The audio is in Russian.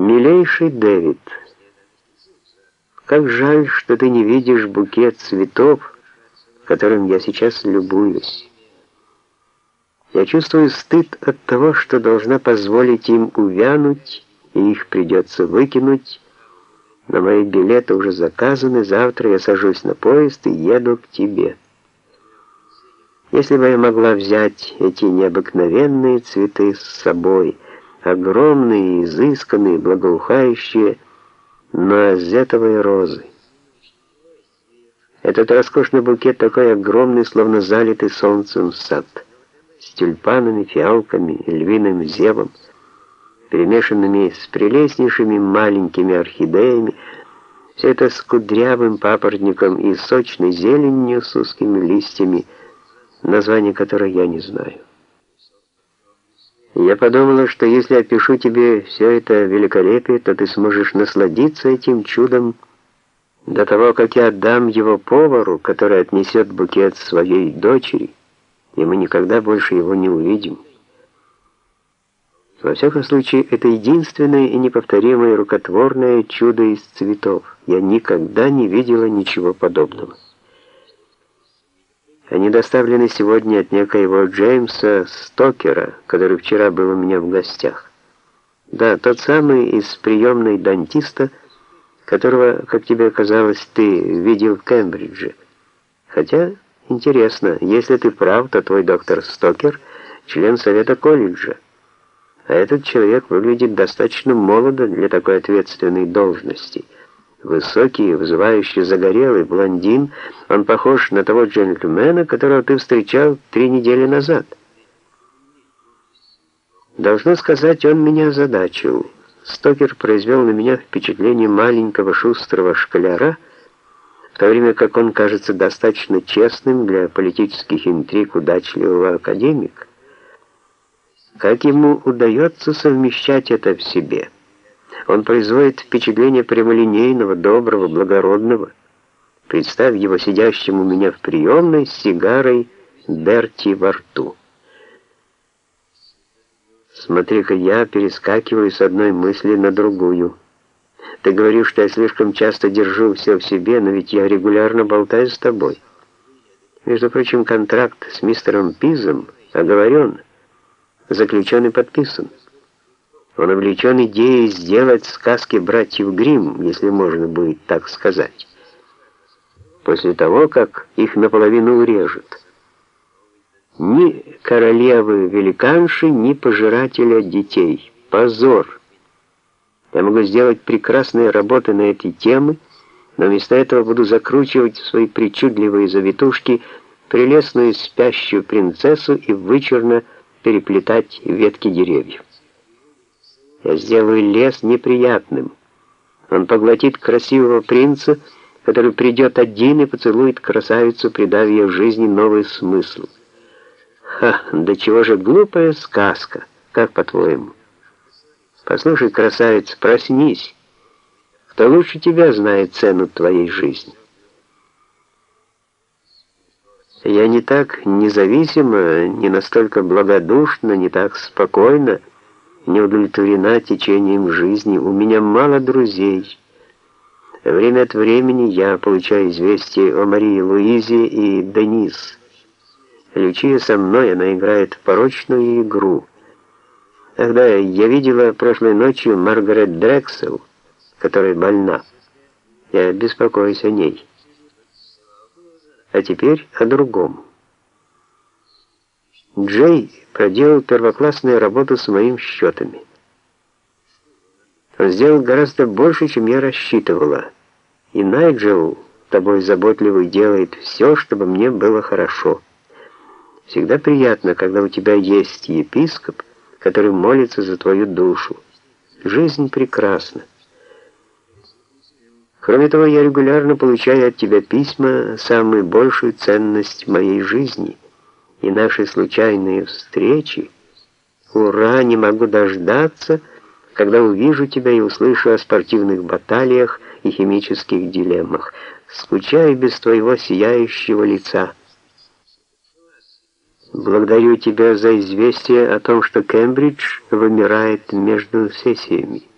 Милейший Дэвид, как жаль, что ты не видишь букет цветов, которым я сейчас любуюсь. Я чувствую стыд от того, что должна позволить им увянуть, и их придется выкинуть, но мои билеты уже заказаны, завтра я сажусь на поезд и еду к тебе. Если бы я могла взять эти необыкновенные цветы с собой, огромные, изысканные, благоухающие, но азетовые розы. Этот роскошный букет такой огромный, словно залитый солнцем сад, с тюльпанами, фиалками, львиным зевом, перемешанными с прелестнейшими маленькими орхидеями, все это с кудрявым папоротником и сочной зеленью с узкими листьями, название которой я не знаю. Я подумала, что если опишу тебе все это великолепие, то ты сможешь насладиться этим чудом до того, как я отдам его повару, который отнесет букет своей дочери, и мы никогда больше его не увидим. Во всяком случае, это единственное и неповторимое рукотворное чудо из цветов. Я никогда не видела ничего подобного. Они доставлены сегодня от некоего Джеймса Стокера, который вчера был у меня в гостях. Да, тот самый из приемной дантиста, которого, как тебе казалось, ты видел в Кембридже. Хотя, интересно, если ты прав, то твой доктор Стокер — член совета колледжа. А этот человек выглядит достаточно молодо для такой ответственной должности — Высокий, вызывающий загорелый блондин, он похож на того джентльмена, которого ты встречал три недели назад. Должно сказать, он меня озадачил. Стокер произвел на меня впечатление маленького шустрого школяра, в то время как он кажется достаточно честным для политических интриг удачливого академика. Как ему удается совмещать это в себе? Он производит впечатление прямолинейного, доброго, благородного. Представь его сидящим у меня в приемной с сигарой Берти во рту. Смотри-ка, я перескакиваю с одной мысли на другую. Ты говоришь, что я слишком часто держу все в себе, но ведь я регулярно болтаю с тобой. Между прочим, контракт с мистером Пизом оговорен, заключен и подписан. Он облечен идеей сделать сказки братьев Гримм, если можно будет так сказать, после того, как их наполовину урежут. Ни королевы-великанши, ни пожирателя детей. Позор! Я могу сделать прекрасные работы на эти темы, но вместо этого буду закручивать в свои причудливые завитушки прелестную спящую принцессу и вычурно переплетать ветки деревьев. Я сделаю лес неприятным. Он поглотит красивого принца, который придет один и поцелует красавицу, придав ее жизни новый смысл. Ха, да чего же глупая сказка, как по-твоему? Послушай, красавица, проснись. Кто лучше тебя знает цену твоей жизни? Я не так независимо, не настолько благодушно, не так спокойно, не удовлетворена течением жизни, у меня мало друзей. Время от времени я получаю известия о Марии Луизе и Денис. Лючия со мной, она играет порочную игру. Тогда я видела прошлой ночью Маргарет Дрексел, которая больна. Я беспокоюсь о ней. А теперь о другом. Джей проделал первоклассную работу с моими счетами. Он сделал гораздо больше, чем я рассчитывала. И Найджел, тобой заботливый, делает все, чтобы мне было хорошо. Всегда приятно, когда у тебя есть епископ, который молится за твою душу. Жизнь прекрасна. Кроме того, я регулярно получаю от тебя письма, самую большую ценность моей жизни — и наши случайные встречи. Ура, не могу дождаться, когда увижу тебя и услышу о спортивных баталиях и химических дилеммах. Скучаю без твоего сияющего лица. Благодарю тебя за известие о том, что Кембридж вымирает между сессиями.